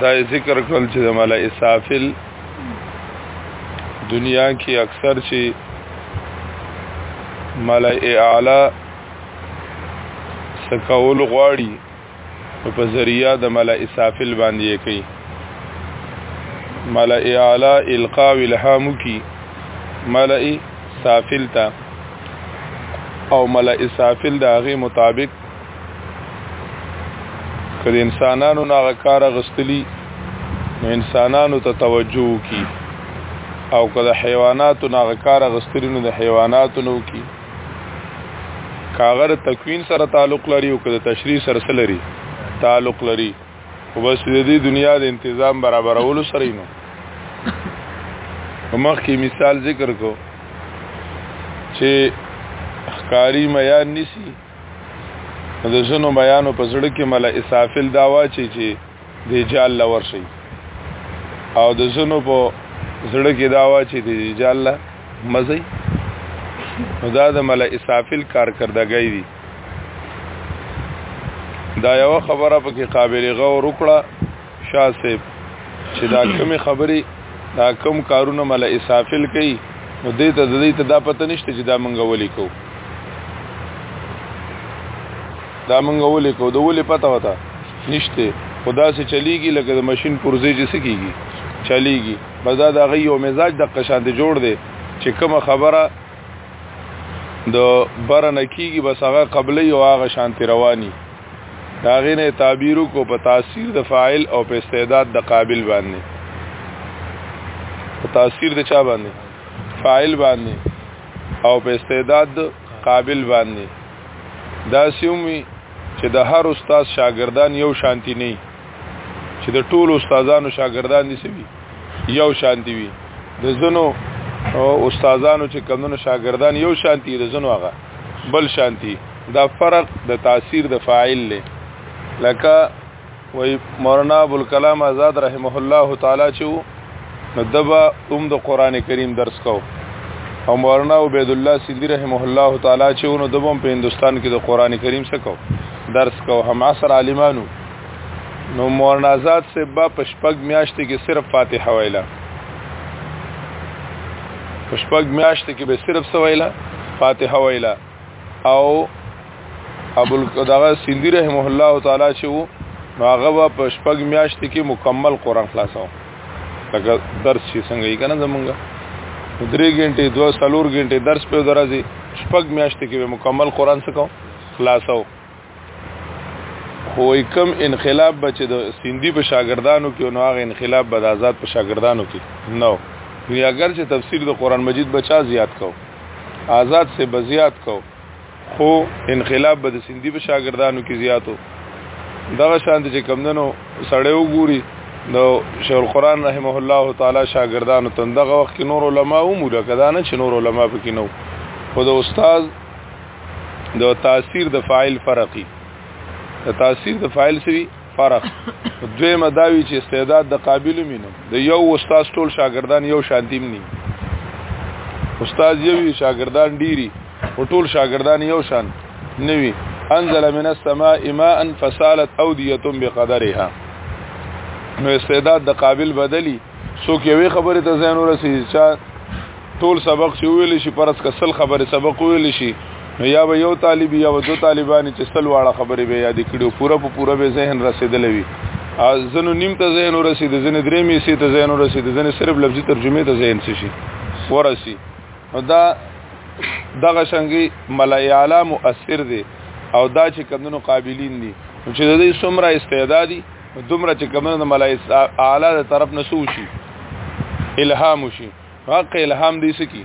دا ذکر کړل چې د ملای اسافل دنیا کې اکثر چې ملای اعلی سکول غواړي په ذریعہ د ملای اسافل باندې کوي ملای اعلی القا الهام کی ملای سافل تا او ملای اسافل د هغه مطابق که د انسانانو نه هغه کار اخیستلي نو انسانانو ته توجه وکړي او که د حیواناتو نه هغه کار اخیستلي نو د حیواناتو نه وکړي که هغه د تکوین سره تعلق لري او که د تشریح سره څه لري تعلق لري خو بس د دې دنیا د انتظام برابرولو سره نو په مخ کې مثال ذکر کو چې ښکاری میان نسی د ځنو بیانو په زړه کې مل اسافل دا واچي چې د جال لور شي او د ځنو په زړه کې دا واچي چې د جال لا مزي نو دا د مل اسافل کارکردګي دي دا یو خبره په کې قابل غور وکړه شاه صاحب چې دا کوم خبرې دا کوم کارونه مل اسافل کوي نو دې ته دې ته دا پته نشته چې دا منګه ولي کو دا منګه ولي کو دا ولي پته وتا نشته خدا سي چليږي لکه د ماشين پرزه چې سکیږي چليږي بزا دا غي او مزاج د قشان دي جوړ دي چې کوم خبره د برنه کیږي بس هغه قبلې او هغه شانتی رواني دا غینه تعبیر کو په تاثیر د فاعل او په استعداد د قابل باندې په تاثیر د چا باندې فاعل باندې او په استعداد د قابل باندې دا سیومي چې د هر استاد شاګردان یو شانتی نه چې د ټولو استادانو شاګردان دي سوي یو شانتی وي د زنو استادانو چې کمونو شاګردان یو شانتی د زنو هغه بل شانتی دا فرق د تاثیر د فاعل له لکه وای مولانا ابو الکلام آزاد رحمه الله تعالی چې نو دبا هم د قران کریم درس کو او مولانا عبید الله سیندی رحمه الله تعالی چې نو دبا په هندستان کې د قران کریم څخه کو درس کو هم عصر عالمانو نو مولانا آزاد صاحب با په شپږ میاشتې کې صرف فاتحه ویله په شپږ میاشتې کې به صرف څه ویله فاتحه ویله او ابو دغه سیندی رحمه الله تعالی چې وو نو هغه به په شپږ میاشتې کې مکمل قران خلاصو لکه درس چې څنګه یې کنه زمونږه درې غنټې دوه سلور غنټې درس په درځي شپږ میاشتې کې مکمل قران څخه خلاصو خو کوم انقلاب به چې د سیندی په شاګردانو کې نو هغه انقلاب به د آزاد په شاګردانو کې نو نو اگر چې تفسیر د قران مجید بچا زیات کو آزاد سے بزیات کو خو انقلاب به د سیندی په شاګردانو کې زیاتو دغه شان چې کمندنو سړی وګوري نو شیخ القرآن رحمه الله تعالی شاګردانو تندغه وخت کې نور علما او مولا کدانه چې نور علما پکې نو خو د استاد د تاثیر د فاعل فرقي د تاثیر د فاعل سوي فرق دوی مداوی چې استعداد د قابل مينو د یو استاد ټول شاګردان یو شانتیم ني استاد یو شاګردان ډيري او ټول شاګردان یو شان نوي انزل من السماء ماء فسالت اوديه بقدرها نو استعداد د قابل بدلی سو کې وی خبره ته زین ورسې چې ټول سبق چې ویل شي پرس کسل خبره سبق ویل شي نو یا به یو طالب یا به دو طالبان چې سل واړه خبرې به یاد کړو پوره په پوره به ذهن رسیدلې وي ځنو نیم ته ذهن ورسید ځنې درې می سي ته ذهن ورسید ځنې صرف لفظي ترجمه ته ذهن شي ورسی نو دا دغه شنګي ملای اعلی مؤثر دی او دا چې کمونو قابلین دي چې د دې سمره استعدادي دومره چې کمونو ملای اعلی د طرف نسو شي الهام شي حق الهام دي سکی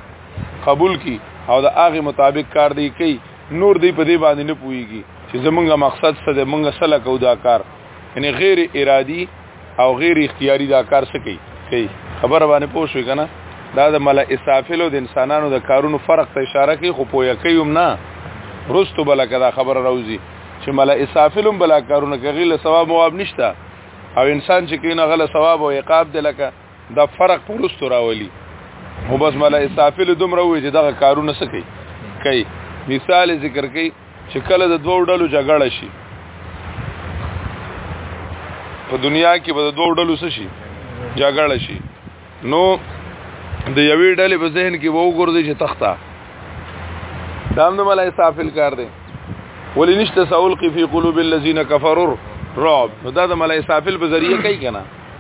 قبول کی او د هغه مطابق کار دی کوي نور دی په دې باندې نه پويږي چې زمونږه مقصد څه دی مونږه سلا کو دا کار یعنی غیر ارادي او غیر اختیاري دا کار څه کوي کوي خبر باندې پوه شو کنه دا د مل اسافلو د انسانانو د کارونو فرق ته اشاره کوي خو پوهه کوي هم نه رستو بل کدا خبر راوځي چې مل اسافلم بلا کارونه کوي له ثواب مواب نشته او انسان چې کینه غل ثواب او عقاب دلکه دا فرق پرستو راولي هو بس مله اسافل دومره وي چې دغه کارونه سکی کوي مثال ذکر کوي چې کله د دوو ډلو جګړه شي په دنیا کې به د دوو ډلو څه شي جګړه شي نو د یوې ډلې په ذهن کې وو ګرځي چې تخته دا هم د ملای صافل کار دی ولی نشته ساول قی فی قلوب الذین کفروا رعب نو دا د ملای صافل په ذریعہ کوي کنه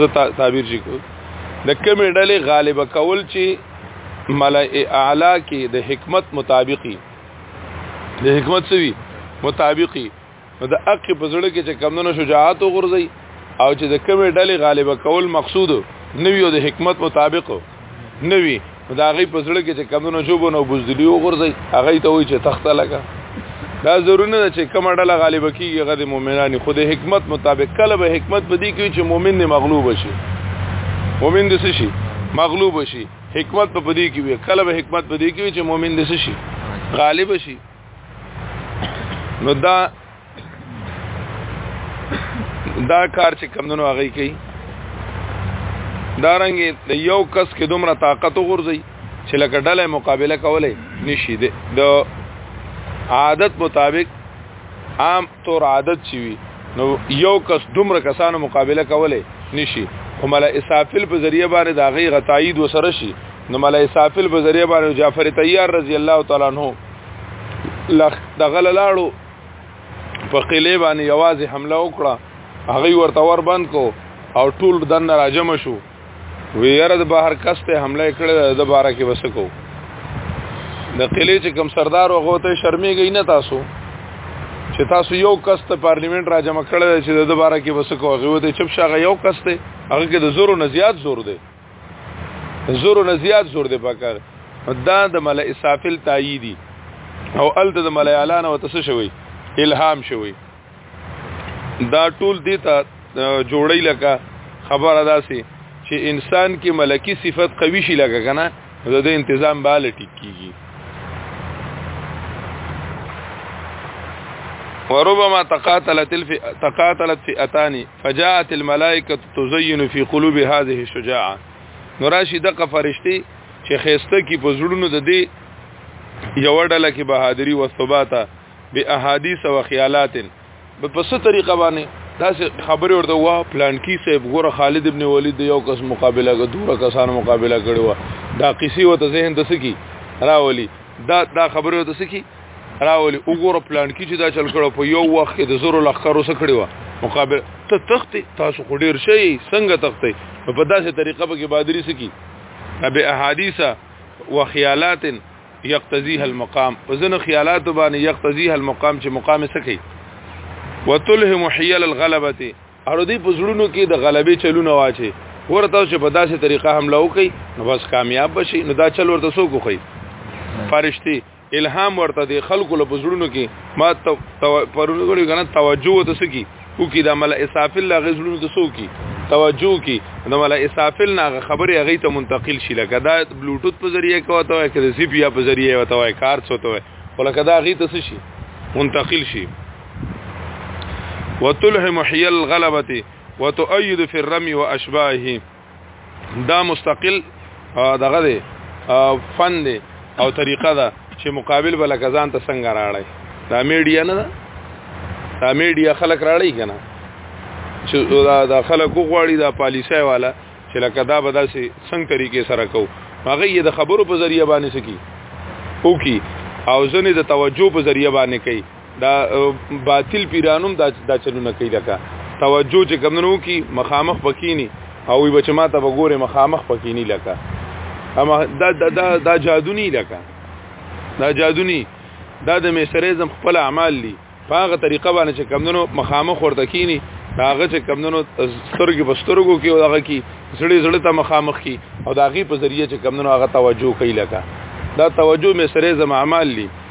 زه تعبیر شي کو د کمی ډلې غالب کول چې ملأ اعلی کې د حکمت مطابقي د حکمت سوي مطابقي نو د حق په زړه کې چې کمونه شجاعت وغورځي او چې د کمی ډلې غالب کول مقصود نویو د حکمت مطابق نه وي نو دا غي پزړه کې چې کمونو جوبونه او بوزدلی وغورځي هغه ته وایي چې تخته لګا دا ضرور نه چې کومه ډله غالب کیږي هغه د مؤمنانو خو د حکمت مطابق کله به حکمت بدی کوي چې مؤمن نه مغلوب شي مؤمن د شي مغلوب شي حکمت په بدی کوي کله به حکمت بدی کوي چې مؤمن د شي غالب شي نو دا دا کار چې کمندونو هغه کوي دارنګ د یو کس کې دومره طاقت وغورځي چې لکه ډله مقابله کولای نشي د عادت مطابق عام طور عادت چی وي نو یو کس دومره کسانو مقابله کولای نشي او ملا اسافل په ذریعہ باندې دا غي غتایید وسره شي نو ملا اسافل په ذریعہ باندې جعفر طیار رضی الله تعالی عنہ لخ دغه لاړو په قلې باندې یوازې حمله وکړه هغه ورته ور بند کو او ټول دن راجم شو ویره د بهر کس ته حمله کړې د بارا کې وسکو د قلې چې کم سردار وغه ته شرمېږي نه تاسو چې تاسو یو کس ته پارلیمنت را جمع کړل چې د دوباره کې وسکو هغه ته چپ شغه یو کس ته هغه کې د زورو نه زیات زور دی زور نه زیات زور دی پکار دا د مل اسافل تاییدی او ال د مل اعلان او تاسو شوی الهام شوی دا ټول دی ته جوړی لکه خبره داسي چې انسان کې ملکی صفت قوي شي لګه کنه د دې تنظیم بالا ټیک کیږي وربما تقاتلت الف تقاتلت فئتان فجاءت الملائکه تزين في قلوب هذه الشجاعه نوراشی دغه فرشتي چې خيسته کې په زړونو د دې یو ډله کې بهادری او ثبات به احادیث او خیالات په پسه طریقه باندې دا خبره ورته وا پلان کی صاحب ګوره خالد ابن ولید یو کس مقابله غو دوه کسان مقابله کړو دا قصي وته ذهن د سکی راولي دا دا خبره وته سکی راولي وګوره پلان کې چې دا چل کړو په یو وخت کې د زورو لخرو سره کړی و مقابل ته تخت تاسو خو ډیر شي څنګه تخت په داسې طریقه به کې بادری سکی ابي احادیث و خیالات یقتضیه المقام وزن خیالات باندې یقتضیه المقام چې مقام سکی وتلهم حیل الغلبه ارو دی په زړونو کې د غلبې چلونه واچي ورته چې په داسې طریقه حمله وکړي نو بس کامیاب بشي نو دا چل ورته سو کوخی فرشتي الهام ورته دی خلکو له بزړونو کې ما تو پرونه غوړي کنه توجه ته سکی او کې د مل اسافل لا غزړونو ته سو کی توجه کی د مل اسافل نه خبره هغه ته منتقل شي لکه دا بلوټوث په ذریعه کوته وای کړي سی پی په ذریعه وته وای کار څوته وای ولکه دا هغه ته شي منتقل شي وتلهم حيل غلبته وتؤيد في الرمي واشباهه دا مستقل دغه دی فن دی او طریقه ده چې مقابل بل کزان ته څنګه راړی دا میډیا نه ده دا میډیا خلک راړی کنه چې دا د خلکو غواړي دا پالیسي والا چې لکه دا به داسې څنګه طریقې سره کو هغه یې د خبرو په ذریعہ باندې سکی او کی او ځنې د توجه په ذریعہ باندې کوي دا باطل پیرانوم دا دا چلونه کوي لکه توجه چې کمنو کی مخامخ پکینی او وی بچ ما ته وګوره مخامخ پکینی لکه اما دا دا دا, دا جادونی لکه دا جادونی دا د میسریزم خپل اعمال دي په هغه طریقه باندې چې کمندونو مخامخ ورته کینی هغه چې کمندونو سترګې په سترګو کې او هغه کې زړه زړه ته مخامخ کی او دا غي په ذریعہ چې کمندونو هغه توجه کوي لکه دا توجه مې سره زم اعمال دي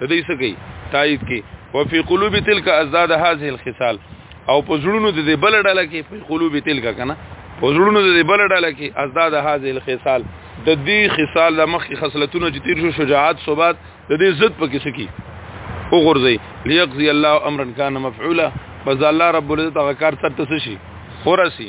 د دې څه کوي تایید کوي وفي قلوب تلک ازداد هذه الخصال او په زړونو د دې بل ډله کې په قلوب تلک کنه په زړونو د دې بل ډله کې ازداد هذه الخصال د دې خصال د مخ خصلتونو چې تیر شو شجاعت صوبات د دې ضد په کې سکی او غرزي ليقضي الله امرا كان مفعولا فز الله رب العزت هغه کار تر تاسو شي ورسي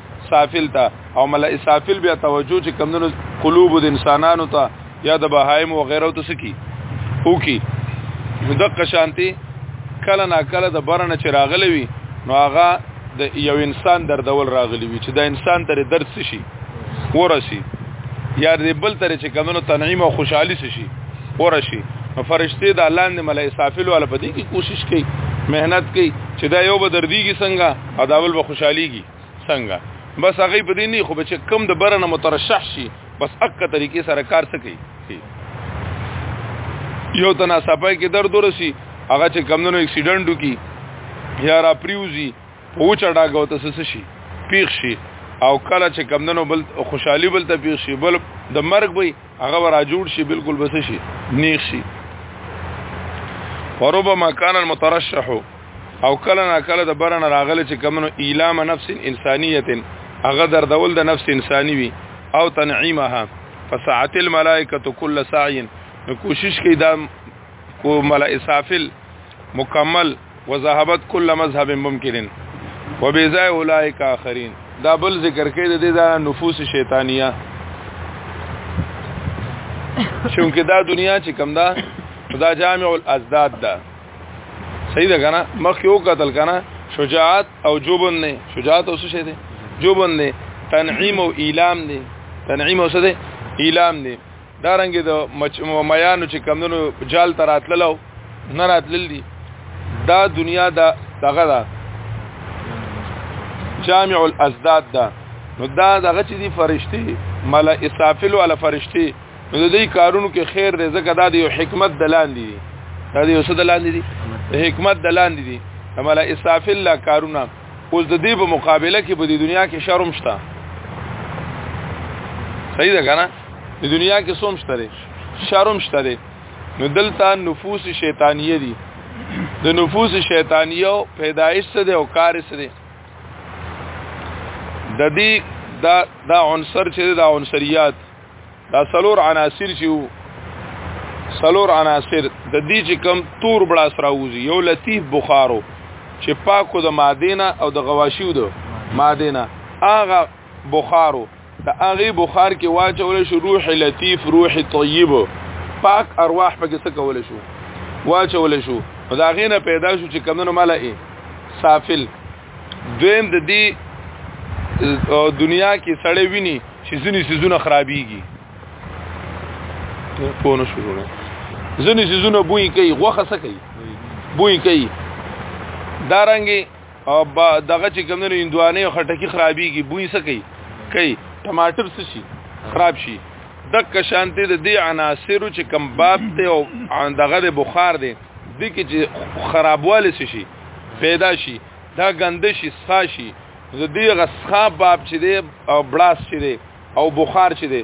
سافل ته او ملئ سافل بیا توجه چې کمندونو قلوب د انسانانو ته یا د بهایم او غیره ته سکی او کی دغه شانتی کله نا کله د برنه چې راغلی وي نو هغه د یو انسان دردول راغلی وي چې دا انسان تر درد شي ورشي یا د بل تر چې کمندونو تنعیم او خوشحالي شي ورشي نو فرشته د الله د ملئ سافل ول په دې کې کوشش کوي مهنت کوي چې دا یو به درديږي څنګه او دا بل به خوشحاليږي څنګه بس هغه په دې نه خو چې کم د برنه مترشح شي بس اکه طریقې سره کار سکی یو تنا صفای کې درد ورسی هغه چې کمونو اکسیډنټ وکي یا را پریوزی په وچه ډاګو ته سس شي پیښ شي او کله چې کمونو بل خوشحالي بل ته پیښ شي بل د مرګ وي هغه ورا جوړ شي بالکل بس شي نیخ شي وربما كان المترشح او کله نا کله د برن راغله چې کمنو ایلام نفس انسانیت هغه در دول د نفس انساني وي او تنعیمها فساعت الملائکه كل سعي نو کوشش کوي دا کو ملائسافل مکمل وذهبت كل مذهب ممکن وبزای اولئک اخرین دا بل ذکر کې د دې دا نفوس شیطانیه چونکه دا دنیا چې کم دا دا جامع الازداد ده صحیح ده کنه مخ یو قتل کنه شجاعت او جبن نه شجاعت اوس شه دي جبن نه تنعیم او ایلام دي تنعیم اوس دي ایلام دي دا رنګ د میانو چې کمونو جال تر اتللو نه راتلل دي دا دنیا دا دغه دا جامع الازداد دا نو دا دغه چې دي فرشتي مل اسافل ولا فرشتي نو د دې کارونو کې خیر دې زکه دا دی حکمت دلان دي دا دی وسه دلان دي حکمت دلان دي مل اسافل لا کارونه اوس د دې په مقابله کې په دې دنیا کې شرم شته صحیح ده کنه د دنیا کې سوم شته دي شرم شته دي نو دلته نفوس شیطانیه دي د نفوس شیطانیه پیدایش څه دي او کار څه دي د دې دا دا عنصر چې دا عنصریات دا سلور عناصر چې وو سلور عناصر د دې چې کم تور بلا سره وځي یو لطیف بخارو چې پاکو د مادینه او د غواشیو د مادینه هغه بخارو د هغه بخار کې واچول شو روح لطیف روح طیب پاک ارواح پکې څه کول شو واچول شو دا غینه پیدا شو چې کمنو ملائ سافل دویم د دې دنیا کې سړې ویني چې ځینې سيزونه خرابيږي په نو شروع نه ځینې سيزونه بوې کوي غوخه څه کوي بوې کوي دارنګي او با دغه چې کوم نه اندوانه او خټکی خرابيږي بوې سکی کوي ټماټر څه شي خراب شي دک شانته د دې عناصرو چې کم باب ته او دغه د بخار دی د کې چې خرابواله شي پیدا شي دا ګنده شي سخا شي د دې غسخا باب چې دی او بلاس چې دی او بخار چې دی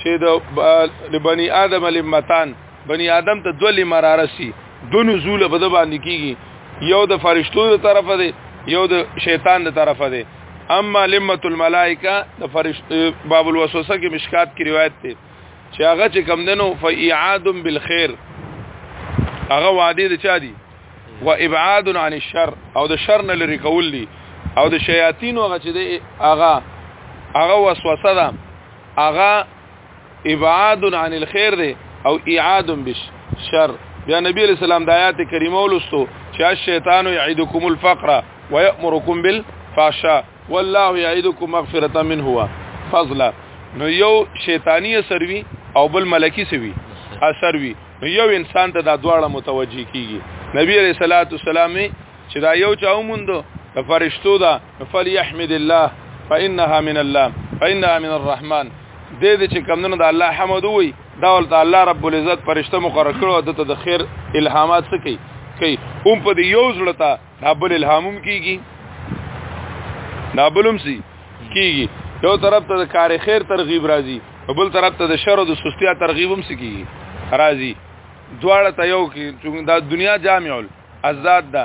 چې د بني آدم لمتان بني آدم ته دوه لمرارسي دو نزول په د باندې کیږي یو د فرشتو د طرفه دی یو د شیطان د طرفه دی اما لمه الملائکه د فرشت باب الوسوسه کې مشکات کې روایت دی چې هغه چې کم دنو فیعاد بالخير هغه وعده د چا دی و ابعاد عن الشر او د شر نه لري کول دي او د شیاطین هغه چې دی هغه هغه وسوسه ده اغا ابعاد عن الخير دی او اعاد بالشر بیا نبی علیہ السلام د آیات کریمه ولستو چې شیطان یعیدکم الفقر ويأمرکم بالفحشاء والله یعیدکم مغفرة منه هو فضلا نو یو شیطانی سروي او بل ملکی سوي اثر وی نو یو انسان ته دا دواړه متوجي کیږي نبی علیہ الصلوۃ والسلام چې دا یو چا وموند د فرشتو دا فليحمد الله فانها من الله فانها من الرحمن دې دې چې کمندونو د الله حمد وي دا ولته الله رب العزت پرشته مقرر کړو دته د خیر الهامات سکی کوي هم په دې یو ځړه ته دابل الهاموم کیږي دابلم سي کیږي یو طرف ته د کار خیر ترغیب راځي بل طرف ته د شر او د سستیا ترغیبم سي کیږي راځي دواړه ته یو کې چې دا دنیا جامع الازاد ده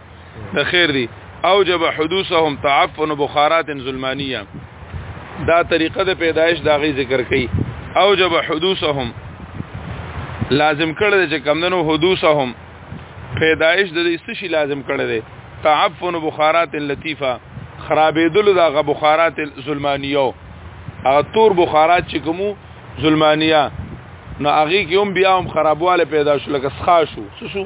د خیر دی اوجب حدوثهم تعفن بخارات ظلمانیه دا طریقه د پیدایش دا غي ذکر کړي اوجب حدوثهم لازم کړل چې کمندنو حدوثهم پیدایش د دې څه شي لازم کړل دي تعفن بخارات لطیفه خرابېدل دا غ بخارات ظلمانیو هغه تور بخارات چې کومو ظلمانیه نو هغه کې هم بیا هم خرابواله پیدا شو لکه سخا شو څه شو